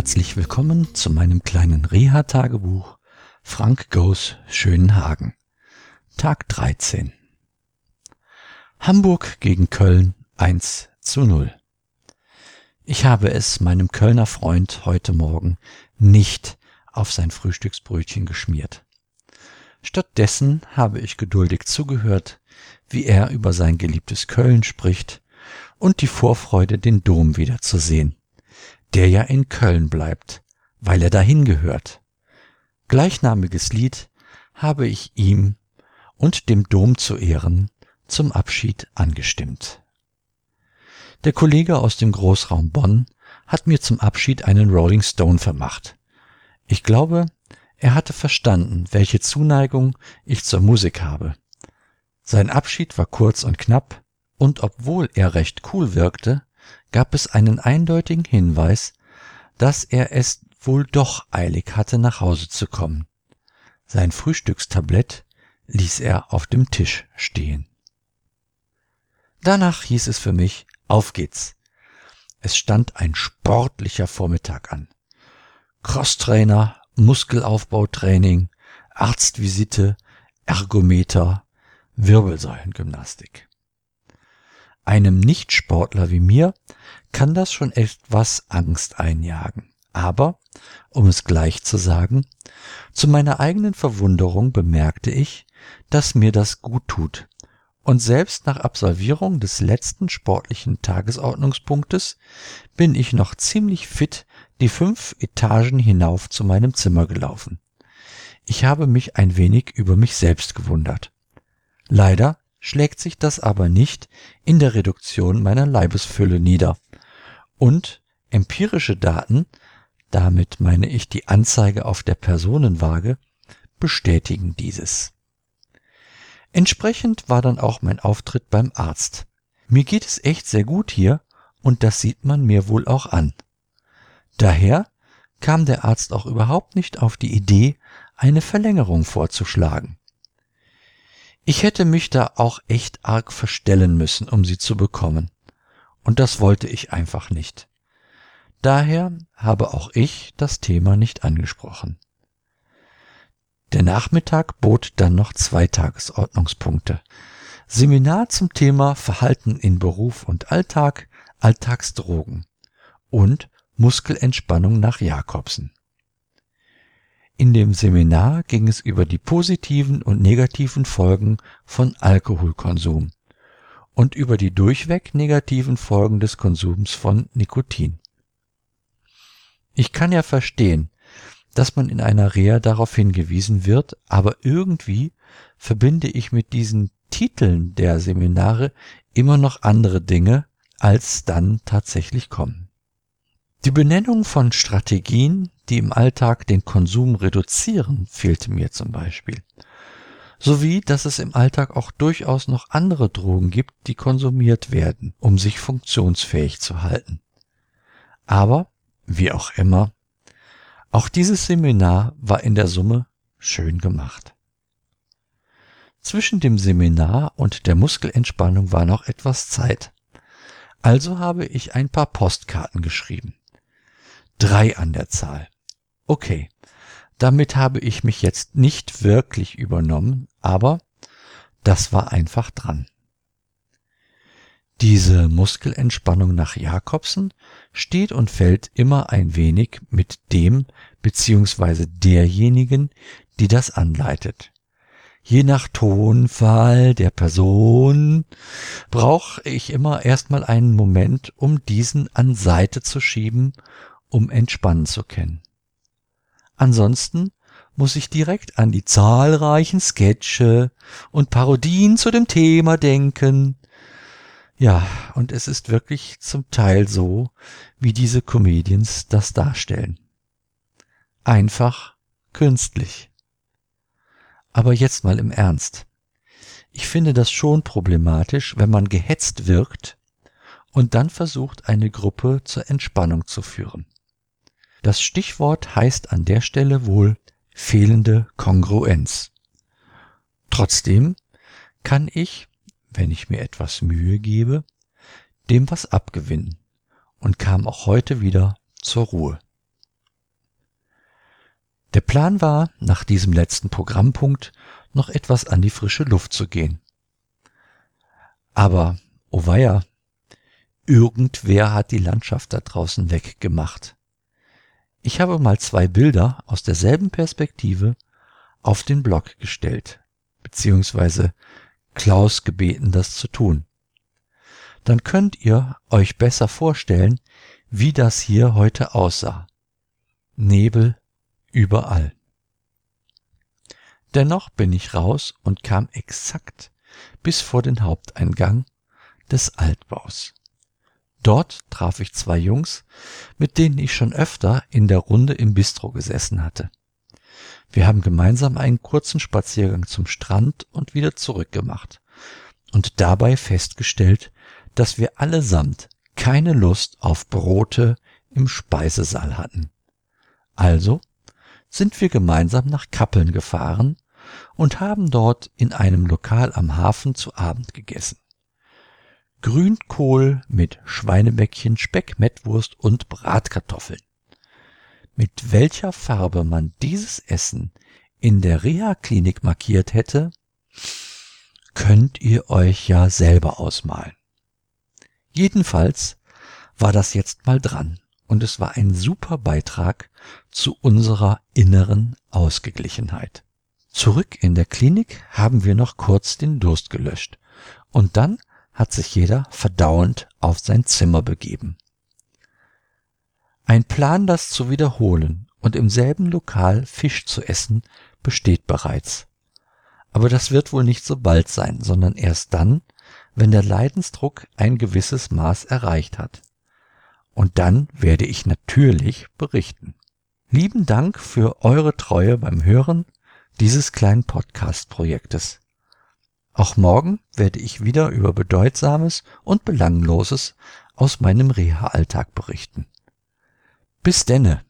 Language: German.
herzlich willkommen zu meinem kleinen Reha-Tagebuch Frank Goes Schönhagen. Tag 13. Hamburg gegen Köln 1 zu 0. Ich habe es meinem Kölner Freund heute Morgen nicht auf sein Frühstücksbrötchen geschmiert. Stattdessen habe ich geduldig zugehört, wie er über sein geliebtes Köln spricht und die Vorfreude, den Dom wiederzusehen der ja in Köln bleibt, weil er dahin gehört. Gleichnamiges Lied habe ich ihm und dem Dom zu Ehren zum Abschied angestimmt. Der Kollege aus dem Großraum Bonn hat mir zum Abschied einen Rolling Stone vermacht. Ich glaube, er hatte verstanden, welche Zuneigung ich zur Musik habe. Sein Abschied war kurz und knapp, und obwohl er recht cool wirkte, gab es einen eindeutigen Hinweis, dass er es wohl doch eilig hatte, nach Hause zu kommen. Sein Frühstückstablett ließ er auf dem Tisch stehen. Danach hieß es für mich, auf geht's. Es stand ein sportlicher Vormittag an. Crosstrainer, Muskelaufbautraining, Arztvisite, Ergometer, Wirbelsäulengymnastik. Einem Nichtsportler wie mir kann das schon etwas Angst einjagen. Aber, um es gleich zu sagen, zu meiner eigenen Verwunderung bemerkte ich, dass mir das gut tut. Und selbst nach Absolvierung des letzten sportlichen Tagesordnungspunktes bin ich noch ziemlich fit die fünf Etagen hinauf zu meinem Zimmer gelaufen. Ich habe mich ein wenig über mich selbst gewundert. Leider schlägt sich das aber nicht in der Reduktion meiner Leibesfülle nieder. Und empirische Daten, damit meine ich die Anzeige auf der Personenwaage, bestätigen dieses. Entsprechend war dann auch mein Auftritt beim Arzt. Mir geht es echt sehr gut hier und das sieht man mir wohl auch an. Daher kam der Arzt auch überhaupt nicht auf die Idee, eine Verlängerung vorzuschlagen. Ich hätte mich da auch echt arg verstellen müssen, um sie zu bekommen. Und das wollte ich einfach nicht. Daher habe auch ich das Thema nicht angesprochen. Der Nachmittag bot dann noch zwei Tagesordnungspunkte. Seminar zum Thema Verhalten in Beruf und Alltag, Alltagsdrogen und Muskelentspannung nach Jakobsen. In dem Seminar ging es über die positiven und negativen Folgen von Alkoholkonsum und über die durchweg negativen Folgen des Konsums von Nikotin. Ich kann ja verstehen, dass man in einer Reha darauf hingewiesen wird, aber irgendwie verbinde ich mit diesen Titeln der Seminare immer noch andere Dinge, als dann tatsächlich kommen. Die Benennung von Strategien, die im Alltag den Konsum reduzieren, fehlte mir zum Beispiel. Sowie, dass es im Alltag auch durchaus noch andere Drogen gibt, die konsumiert werden, um sich funktionsfähig zu halten. Aber, wie auch immer, auch dieses Seminar war in der Summe schön gemacht. Zwischen dem Seminar und der Muskelentspannung war noch etwas Zeit. Also habe ich ein paar Postkarten geschrieben. Drei an der Zahl. Okay, damit habe ich mich jetzt nicht wirklich übernommen, aber das war einfach dran. Diese Muskelentspannung nach Jakobsen steht und fällt immer ein wenig mit dem bzw. derjenigen, die das anleitet. Je nach Tonfall der Person brauche ich immer erstmal einen Moment, um diesen an Seite zu schieben um entspannen zu können. Ansonsten muss ich direkt an die zahlreichen Sketche und Parodien zu dem Thema denken. Ja, und es ist wirklich zum Teil so, wie diese Comedians das darstellen. Einfach künstlich. Aber jetzt mal im Ernst. Ich finde das schon problematisch, wenn man gehetzt wirkt und dann versucht, eine Gruppe zur Entspannung zu führen. Das Stichwort heißt an der Stelle wohl fehlende Kongruenz. Trotzdem kann ich, wenn ich mir etwas Mühe gebe, dem was abgewinnen und kam auch heute wieder zur Ruhe. Der Plan war, nach diesem letzten Programmpunkt noch etwas an die frische Luft zu gehen. Aber, oh weia, irgendwer hat die Landschaft da draußen weggemacht. Ich habe mal zwei Bilder aus derselben Perspektive auf den Blog gestellt, beziehungsweise Klaus gebeten, das zu tun. Dann könnt ihr euch besser vorstellen, wie das hier heute aussah. Nebel überall. Dennoch bin ich raus und kam exakt bis vor den Haupteingang des Altbaus. Dort traf ich zwei Jungs, mit denen ich schon öfter in der Runde im Bistro gesessen hatte. Wir haben gemeinsam einen kurzen Spaziergang zum Strand und wieder zurück gemacht und dabei festgestellt, dass wir allesamt keine Lust auf Brote im Speisesaal hatten. Also sind wir gemeinsam nach Kappeln gefahren und haben dort in einem Lokal am Hafen zu Abend gegessen. Grünkohl mit Schweinebäckchen, Speck, Mettwurst und Bratkartoffeln. Mit welcher Farbe man dieses Essen in der Reha-Klinik markiert hätte, könnt ihr euch ja selber ausmalen. Jedenfalls war das jetzt mal dran und es war ein super Beitrag zu unserer inneren Ausgeglichenheit. Zurück in der Klinik haben wir noch kurz den Durst gelöscht und dann hat sich jeder verdauend auf sein Zimmer begeben. Ein Plan, das zu wiederholen und im selben Lokal Fisch zu essen, besteht bereits. Aber das wird wohl nicht so bald sein, sondern erst dann, wenn der Leidensdruck ein gewisses Maß erreicht hat. Und dann werde ich natürlich berichten. Lieben Dank für eure Treue beim Hören dieses kleinen Podcast-Projektes. Auch morgen werde ich wieder über Bedeutsames und Belangloses aus meinem Reha-Alltag berichten. Bis denne!